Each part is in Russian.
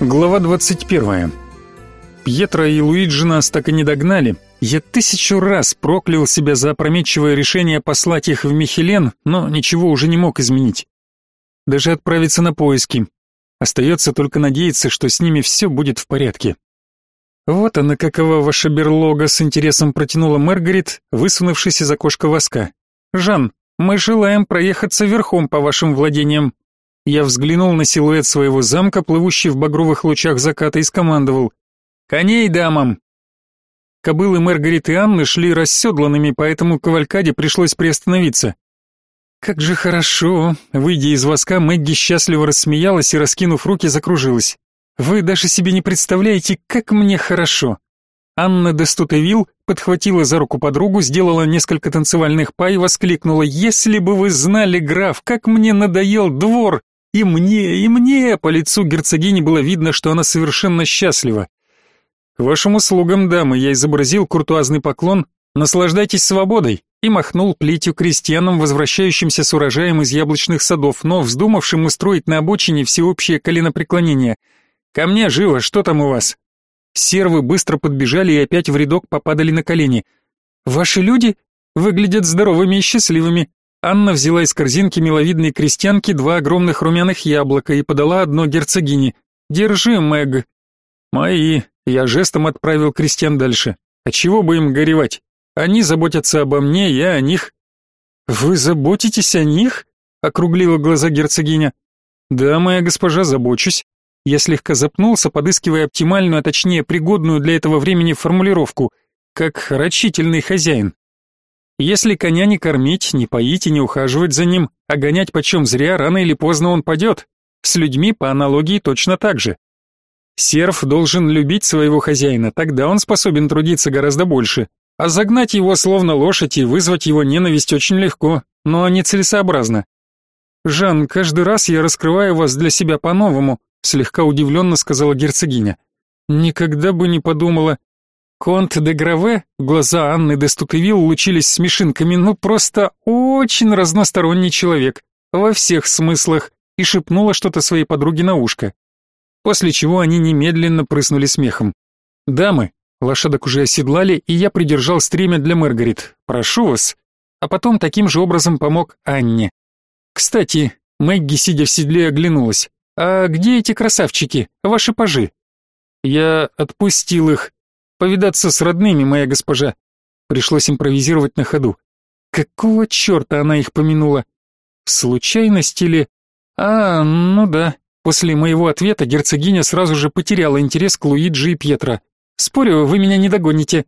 Глава 21. Пьетро и Луиджи нас так и не догнали. Я тысячу раз проклял себя за опрометчивое решение послать их в Михелен, но ничего уже не мог изменить. Даже отправиться на поиски. Остается только надеяться, что с ними все будет в порядке. Вот она какова ваша берлога, с интересом протянула Маргарет, высунувшись из окошка воска. Жан, мы желаем проехаться верхом по вашим владениям. Я взглянул на силуэт своего замка, плывущий в багровых лучах заката, и скомандовал «Коней дамам!». Кобылы Маргарит и Анны шли расседланными, поэтому кавалькаде пришлось приостановиться. «Как же хорошо!» Выйдя из воска, Мэгги счастливо рассмеялась и, раскинув руки, закружилась. «Вы даже себе не представляете, как мне хорошо!» Анна Дестутевил подхватила за руку подругу, сделала несколько танцевальных па и воскликнула «Если бы вы знали, граф, как мне надоел двор! И мне, и мне, по лицу герцогини было видно, что она совершенно счастлива. К вашим услугам, дамы, я изобразил куртуазный поклон. Наслаждайтесь свободой и махнул плетью крестьянам, возвращающимся с урожаем из яблочных садов, но вздумавшим устроить на обочине всеобщее коленопреклонение. Ко мне живо, что там у вас? Сервы быстро подбежали и опять в рядок попадали на колени. Ваши люди выглядят здоровыми и счастливыми. Анна взяла из корзинки миловидной крестьянки два огромных румяных яблока и подала одно герцогине. «Держи, Мэг». «Мои». Я жестом отправил крестьян дальше. «А чего бы им горевать? Они заботятся обо мне, я о них». «Вы заботитесь о них?» — округлила глаза герцогиня. «Да, моя госпожа, забочусь». Я слегка запнулся, подыскивая оптимальную, а точнее пригодную для этого времени формулировку, как рачительный хозяин. Если коня не кормить, не поить и не ухаживать за ним, а гонять почем зря, рано или поздно он падет. С людьми по аналогии точно так же. Серф должен любить своего хозяина, тогда он способен трудиться гораздо больше. А загнать его словно лошадь и вызвать его ненависть очень легко, но нецелесообразно. «Жан, каждый раз я раскрываю вас для себя по-новому», слегка удивленно сказала герцогиня. «Никогда бы не подумала, Конт де Граве, глаза Анны де Стукевил лучились смешинками, ну просто очень разносторонний человек, во всех смыслах, и шепнула что-то своей подруге на ушко. После чего они немедленно прыснули смехом. «Дамы, лошадок уже оседлали, и я придержал стремя для Маргарит. Прошу вас». А потом таким же образом помог Анне. «Кстати, Мэгги, сидя в седле, оглянулась. «А где эти красавчики, ваши пажи?» «Я отпустил их», Повидаться с родными, моя госпожа. Пришлось импровизировать на ходу. Какого черта она их помянула? Случайность или... А, ну да. После моего ответа герцогиня сразу же потеряла интерес к Луиджи и Пьетро. Спорю, вы меня не догоните.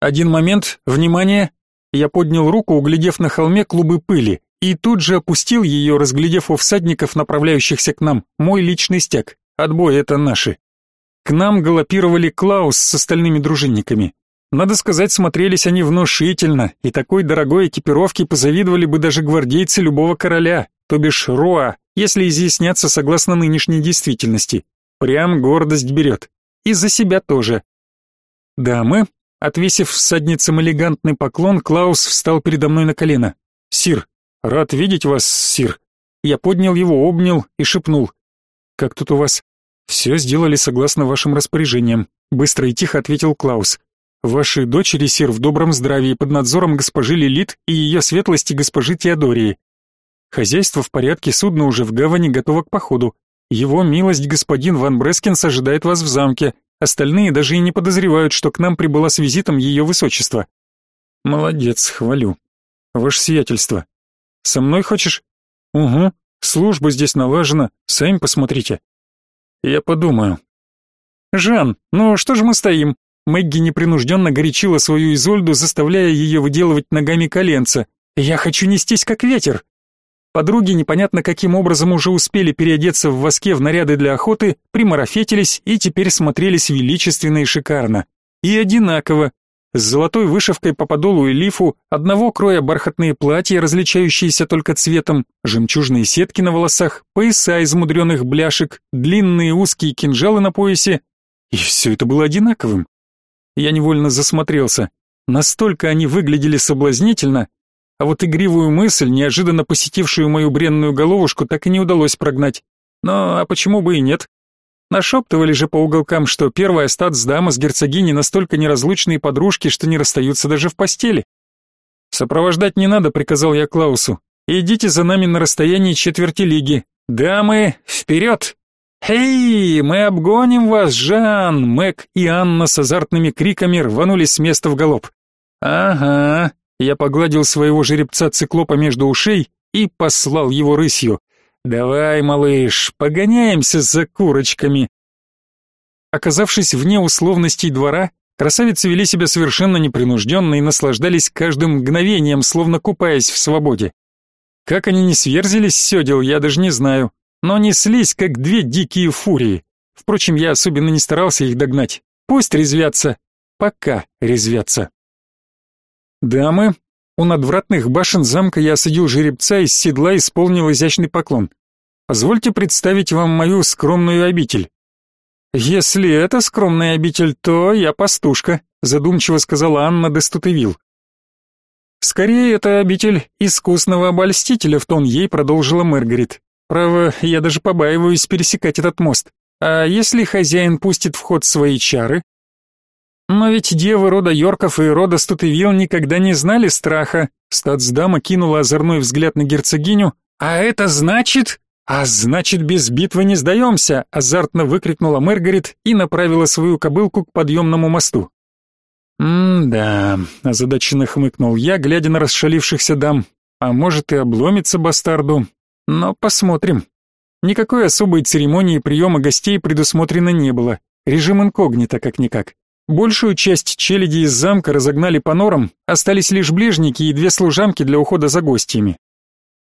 Один момент, внимание. Я поднял руку, углядев на холме клубы пыли, и тут же опустил ее, разглядев у всадников, направляющихся к нам, мой личный стяг. Отбой это наши. К нам галопировали Клаус с остальными дружинниками. Надо сказать, смотрелись они внушительно, и такой дорогой экипировки позавидовали бы даже гвардейцы любого короля, то бишь Роа, если изъясняться согласно нынешней действительности. Прям гордость берет. И за себя тоже. Дамы, отвесив всадницам элегантный поклон, Клаус встал передо мной на колено. «Сир, рад видеть вас, сир». Я поднял его, обнял и шепнул. «Как тут у вас?» «Все сделали согласно вашим распоряжениям», — быстро и тихо ответил Клаус. «Ваши дочери, сир, в добром здравии, под надзором госпожи Лилит и ее светлости госпожи Теодории. Хозяйство в порядке, судно уже в гавани готово к походу. Его милость господин Ван Брескинс ожидает вас в замке. Остальные даже и не подозревают, что к нам прибыла с визитом ее высочество». «Молодец, хвалю. Ваше сиятельство. Со мной хочешь?» «Угу. Служба здесь налажена, сами посмотрите». Я подумаю. Жан, ну что же мы стоим? Мэгги непринужденно горячила свою Изольду, заставляя ее выделывать ногами коленца. Я хочу нестись как ветер. Подруги непонятно каким образом уже успели переодеться в воске в наряды для охоты, примарафетились и теперь смотрелись величественно и шикарно. И одинаково, с золотой вышивкой по подолу и лифу, одного кроя бархатные платья, различающиеся только цветом, жемчужные сетки на волосах, пояса из мудреных бляшек, длинные узкие кинжалы на поясе. И все это было одинаковым. Я невольно засмотрелся. Настолько они выглядели соблазнительно, а вот игривую мысль, неожиданно посетившую мою бренную головушку, так и не удалось прогнать. Но а почему бы и нет? Нашептывали же по уголкам, что первая статсдама с герцогиней настолько неразлучные подружки, что не расстаются даже в постели. «Сопровождать не надо», — приказал я Клаусу. «Идите за нами на расстоянии четверти лиги. Дамы, вперед!» «Эй, мы обгоним вас, Жан!» Мэг и Анна с азартными криками рванулись с места в галоп. «Ага», я погладил своего жеребца-циклопа между ушей и послал его рысью. «Давай, малыш, погоняемся за курочками!» Оказавшись вне условностей двора, красавицы вели себя совершенно непринужденно и наслаждались каждым мгновением, словно купаясь в свободе. Как они не сверзились с седел, я даже не знаю, но неслись, как две дикие фурии. Впрочем, я особенно не старался их догнать. Пусть резвятся, пока резвятся. Дамы, у надвратных башен замка я осадил жеребца из седла и исполнил изящный поклон. Позвольте представить вам мою скромную обитель. Если это скромная обитель, то я пастушка, задумчиво сказала Анна де Стутевил. Скорее, это обитель искусного обольстителя, в тон ей продолжила Маргарет. Право, я даже побаиваюсь пересекать этот мост. А если хозяин пустит в ход свои чары, но ведь девы рода Йорков и рода Стутевил никогда не знали страха. Статсдама кинула озорной взгляд на герцогиню. «А это значит...» «А значит, без битвы не сдаемся!» азартно выкрикнула Мэргарет и направила свою кобылку к подъемному мосту. «М-да», — озадаченно хмыкнул я, глядя на расшалившихся дам. «А может и обломится бастарду. Но посмотрим». Никакой особой церемонии приема гостей предусмотрено не было. Режим инкогнито, как-никак. Большую часть челяди из замка разогнали по норам, остались лишь ближники и две служанки для ухода за гостями.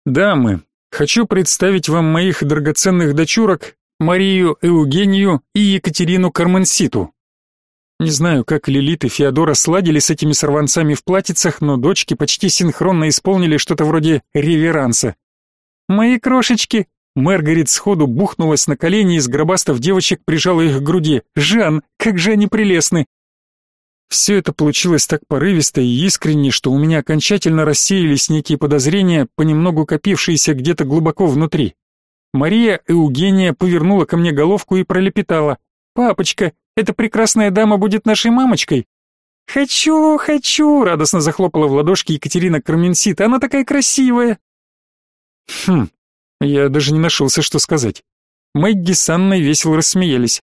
Дамы, хочу представить вам моих драгоценных дочурок Марию Эугению и Екатерину Карменситу. Не знаю, как Лилит и Феодора сладили с этими сорванцами в платьицах, но дочки почти синхронно исполнили что-то вроде реверанса. «Мои крошечки, Мэргарит сходу бухнулась на колени и, сгробастав девочек, прижала их к груди. «Жан, как же они прелестны!» Все это получилось так порывисто и искренне, что у меня окончательно рассеялись некие подозрения, понемногу копившиеся где-то глубоко внутри. Мария Эугения повернула ко мне головку и пролепетала. «Папочка, эта прекрасная дама будет нашей мамочкой?» «Хочу, хочу!» — радостно захлопала в ладошки Екатерина Карменсит. «Она такая красивая!» «Хм, я даже не нашелся, что сказать. Мэгги с Анной весело рассмеялись.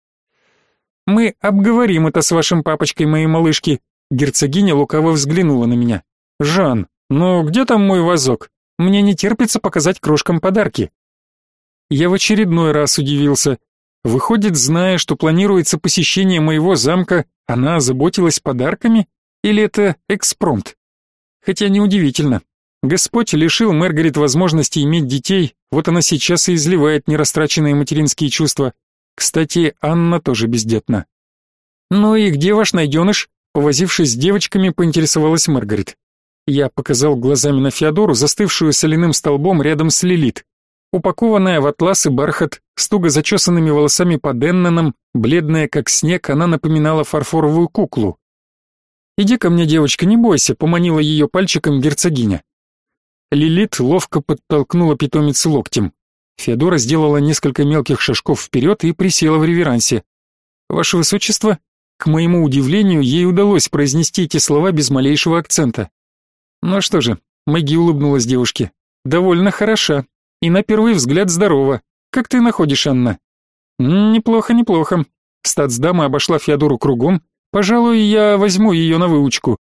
«Мы обговорим это с вашим папочкой, моей малышки». Герцогиня лукаво взглянула на меня. «Жан, ну где там мой вазок? Мне не терпится показать крошкам подарки». Я в очередной раз удивился. Выходит, зная, что планируется посещение моего замка, она озаботилась подарками? Или это экспромт? Хотя неудивительно. Господь лишил Маргарет возможности иметь детей, вот она сейчас и изливает нерастраченные материнские чувства. Кстати, Анна тоже бездетна. «Ну и где ваш найденыш?» Повозившись с девочками, поинтересовалась Маргарет. Я показал глазами на Феодору, застывшую соляным столбом рядом с Лилит. Упакованная в атлас и бархат, с туго зачесанными волосами по Денненам, бледная как снег, она напоминала фарфоровую куклу. «Иди ко мне, девочка, не бойся», — поманила ее пальчиком герцогиня. Лилит ловко подтолкнула питомицу локтем. Феодора сделала несколько мелких шажков вперед и присела в реверансе. «Ваше Высочество?» К моему удивлению, ей удалось произнести эти слова без малейшего акцента. «Ну что же», — Мэгги улыбнулась девушке, — «довольно хороша. И на первый взгляд здорова. Как ты находишь, Анна?» «Неплохо, неплохо». Статсдама обошла Феодору кругом. «Пожалуй, я возьму ее на выучку».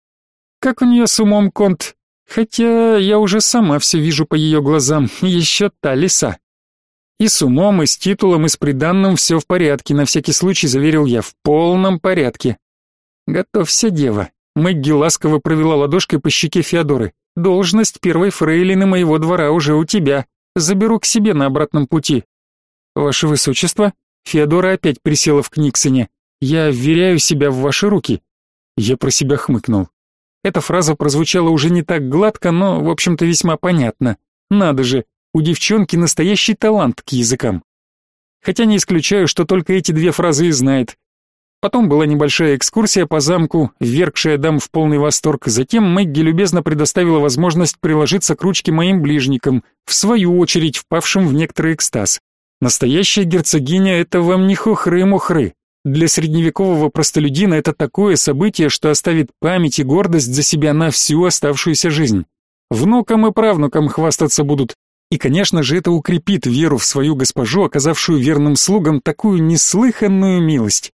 «Как у нее с умом, Конт?» Хотя я уже сама все вижу по ее глазам, еще та лиса. И с умом, и с титулом, и с приданным все в порядке, на всякий случай заверил я, в полном порядке. Готовься, дева. Мэгги ласково провела ладошкой по щеке Феодоры. Должность первой фрейлины моего двора уже у тебя. Заберу к себе на обратном пути. Ваше высочество, Феодора опять присела в Книксоне. Я вверяю себя в ваши руки. Я про себя хмыкнул. Эта фраза прозвучала уже не так гладко, но, в общем-то, весьма понятно. Надо же, у девчонки настоящий талант к языкам. Хотя не исключаю, что только эти две фразы и знает. Потом была небольшая экскурсия по замку, ввергшая дам в полный восторг. Затем Мэгги любезно предоставила возможность приложиться к ручке моим ближникам, в свою очередь впавшим в некоторый экстаз. Настоящая герцогиня — это вам не хухры-мухры. Для средневекового простолюдина это такое событие, что оставит память и гордость за себя на всю оставшуюся жизнь. Внукам и правнукам хвастаться будут. И, конечно же, это укрепит веру в свою госпожу, оказавшую верным слугам такую неслыханную милость.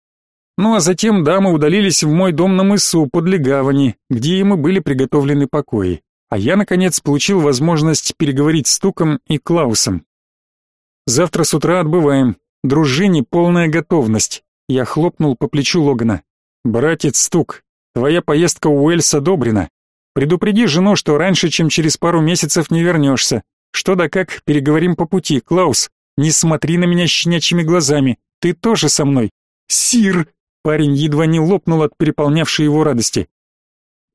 Ну а затем дамы удалились в мой дом на мысу подле гавани, где им и были приготовлены покои. А я, наконец, получил возможность переговорить с Туком и Клаусом. Завтра с утра отбываем. Дружине полная готовность. Я хлопнул по плечу Логана. Братец Стук, твоя поездка в Уэльс одобрена. Предупреди жену, что раньше, чем через пару месяцев не вернешься. Что да как, переговорим по пути. Клаус, не смотри на меня щенячьими глазами. Ты тоже со мной. Сир! Парень едва не лопнул от переполнявшей его радости.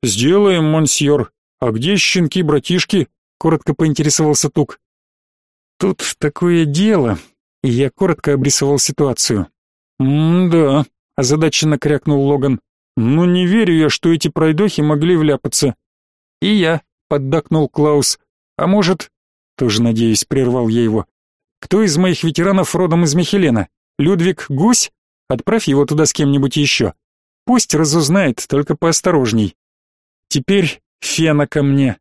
Сделаем, монсьор. А где щенки-братишки? Коротко поинтересовался Тук. Тут такое дело, и я коротко обрисовал ситуацию. «М-да», — озадаченно крякнул Логан. «Ну не верю я, что эти пройдохи могли вляпаться». «И я», — поддакнул Клаус. «А может...» — тоже, надеюсь, прервал я его. «Кто из моих ветеранов родом из Михелена? Людвиг Гусь? Отправь его туда с кем-нибудь еще. Пусть разузнает, только поосторожней. Теперь Фена ко мне».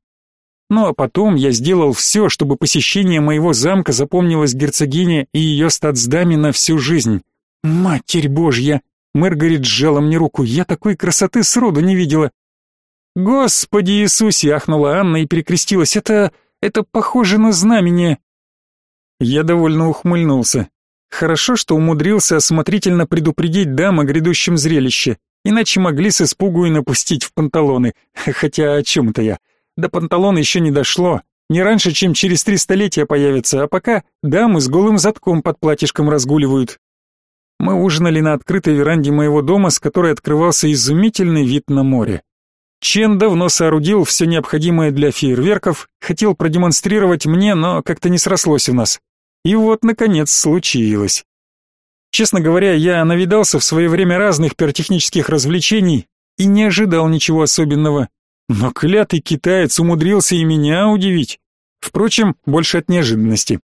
Ну а потом я сделал все, чтобы посещение моего замка запомнилось герцогине и ее статсдаме на всю жизнь. Матерь Божья! Мэргарит сжала мне руку. Я такой красоты сроду не видела. Господи Иисусе! ахнула Анна и перекрестилась. Это... это похоже на знамение. Я довольно ухмыльнулся. Хорошо, что умудрился осмотрительно предупредить дам о грядущем зрелище, иначе могли с испугу и напустить в панталоны. Хотя о чем-то я. До панталон еще не дошло. Не раньше, чем через три столетия появится, а пока дамы с голым задком под платьишком разгуливают. Мы ужинали на открытой веранде моего дома, с которой открывался изумительный вид на море. Чен давно соорудил все необходимое для фейерверков, хотел продемонстрировать мне, но как-то не срослось у нас. И вот, наконец, случилось. Честно говоря, я навидался в свое время разных пиротехнических развлечений и не ожидал ничего особенного. Но клятый китаец умудрился и меня удивить. Впрочем, больше от неожиданности.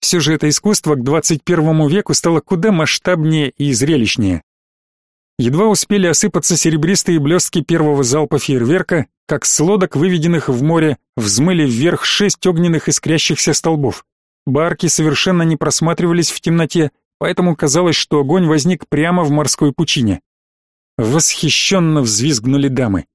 Все же это искусство к 21 веку стало куда масштабнее и зрелищнее. Едва успели осыпаться серебристые блестки первого залпа фейерверка, как с лодок, выведенных в море, взмыли вверх шесть огненных искрящихся столбов. Барки совершенно не просматривались в темноте, поэтому казалось, что огонь возник прямо в морской пучине. Восхищенно взвизгнули дамы.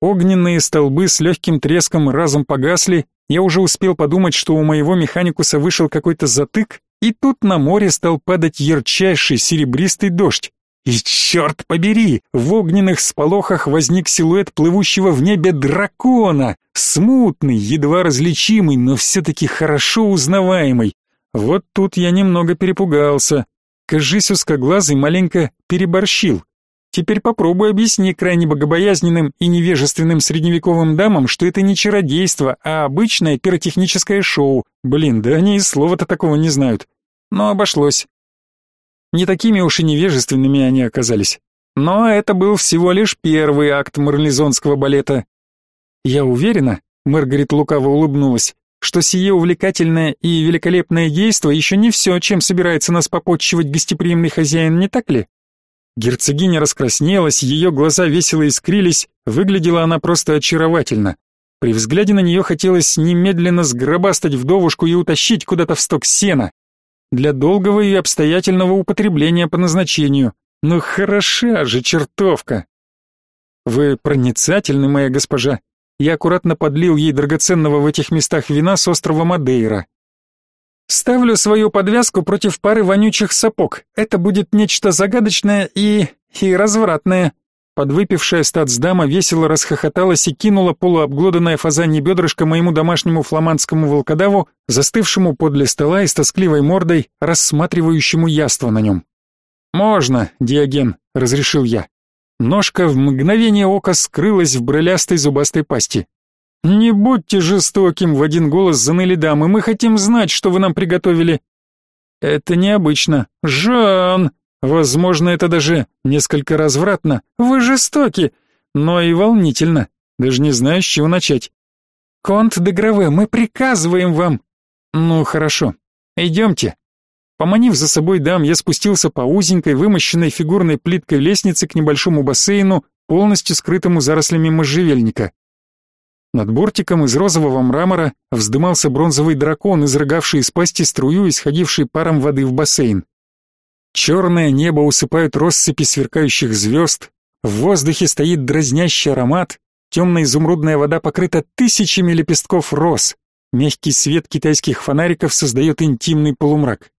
Огненные столбы с легким треском разом погасли, я уже успел подумать, что у моего механикуса вышел какой-то затык, и тут на море стал падать ярчайший серебристый дождь. И черт побери, в огненных сполохах возник силуэт плывущего в небе дракона, смутный, едва различимый, но все-таки хорошо узнаваемый. Вот тут я немного перепугался. Кажись, узкоглазый маленько переборщил. Теперь попробуй объясни крайне богобоязненным и невежественным средневековым дамам, что это не чародейство, а обычное пиротехническое шоу. Блин, да они и слова-то такого не знают. Но обошлось. Не такими уж и невежественными они оказались. Но это был всего лишь первый акт марлезонского балета. Я уверена, Маргарет лукаво улыбнулась, что сие увлекательное и великолепное действо еще не все, чем собирается нас попотчевать гостеприимный хозяин, не так ли? Герцогиня раскраснелась, ее глаза весело искрились, выглядела она просто очаровательно. При взгляде на нее хотелось немедленно сгробастать вдовушку и утащить куда-то в сток сена. Для долгого и обстоятельного употребления по назначению. Ну хороша же чертовка! Вы проницательны, моя госпожа. Я аккуратно подлил ей драгоценного в этих местах вина с острова Мадейра. Ставлю свою подвязку против пары вонючих сапог. Это будет нечто загадочное и... и развратное. Подвыпившая статсдама весело расхохоталась и кинула полуобглоданное фазанье бедрышко моему домашнему фламандскому волкодаву, застывшему подле стола и с тоскливой мордой, рассматривающему яство на нем. «Можно, Диоген», — разрешил я. Ножка в мгновение ока скрылась в брылястой зубастой пасти. «Не будьте жестоким», — в один голос заныли дамы. «Мы хотим знать, что вы нам приготовили». «Это необычно. Жан! Возможно, это даже несколько развратно. Вы жестоки, но и волнительно. Даже не знаю, с чего начать». «Конт де Граве, мы приказываем вам». «Ну, хорошо. Идемте». Поманив за собой дам, я спустился по узенькой, вымощенной фигурной плиткой лестнице к небольшому бассейну, полностью скрытому зарослями можжевельника. Над бортиком из розового мрамора вздымался бронзовый дракон, изрыгавший из пасти струю, исходившей паром воды в бассейн. Черное небо усыпают россыпи сверкающих звезд, в воздухе стоит дразнящий аромат, темная изумрудная вода покрыта тысячами лепестков роз, мягкий свет китайских фонариков создает интимный полумрак.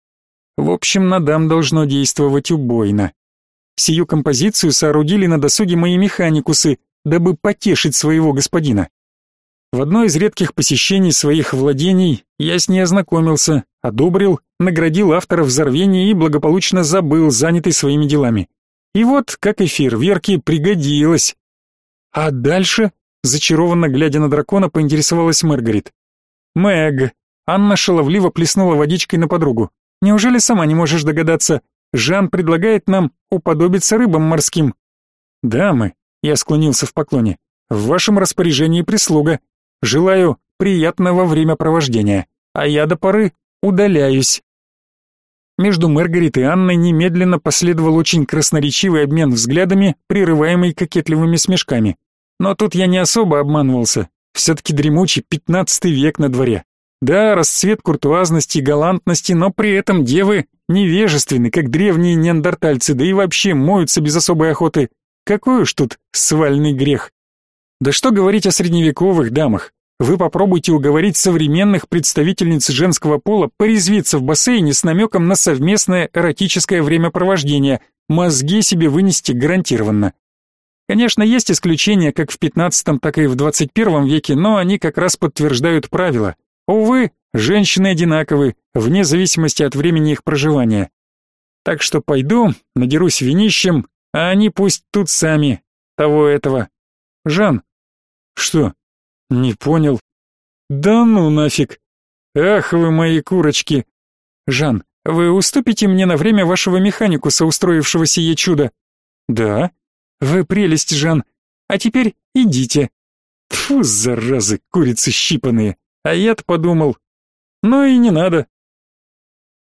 В общем, на дам должно действовать убойно. Сию композицию соорудили на досуге мои механикусы, дабы потешить своего господина. В одно из редких посещений своих владений я с ней ознакомился, одобрил, наградил автора взорвения и благополучно забыл, занятый своими делами. И вот, как и фейерверки, пригодилось. А дальше, зачарованно глядя на дракона, поинтересовалась Маргарит. «Мэг», Анна шаловливо плеснула водичкой на подругу. «Неужели сама не можешь догадаться? Жан предлагает нам уподобиться рыбам морским». «Дамы», — я склонился в поклоне, — «в вашем распоряжении прислуга. Желаю приятного времяпровождения, а я до поры удаляюсь. Между Маргарит и Анной немедленно последовал очень красноречивый обмен взглядами, прерываемый кокетливыми смешками. Но тут я не особо обманывался. Все-таки дремучий пятнадцатый век на дворе. Да, расцвет куртуазности и галантности, но при этом девы невежественны, как древние неандертальцы, да и вообще моются без особой охоты. Какой уж тут свальный грех. Да что говорить о средневековых дамах. Вы попробуйте уговорить современных представительниц женского пола порезвиться в бассейне с намеком на совместное эротическое времяпровождение. Мозги себе вынести гарантированно. Конечно, есть исключения как в 15 так и в 21 веке, но они как раз подтверждают правила. Увы, женщины одинаковы, вне зависимости от времени их проживания. Так что пойду, надерусь винищем, а они пусть тут сами того этого. Жан, что? Не понял. Да ну нафиг. Ах вы мои курочки. Жан, вы уступите мне на время вашего механикуса, устроившего сие чудо? Да. Вы прелесть, Жан. А теперь идите. Фу, заразы, курицы щипанные. А я-то подумал. Ну и не надо.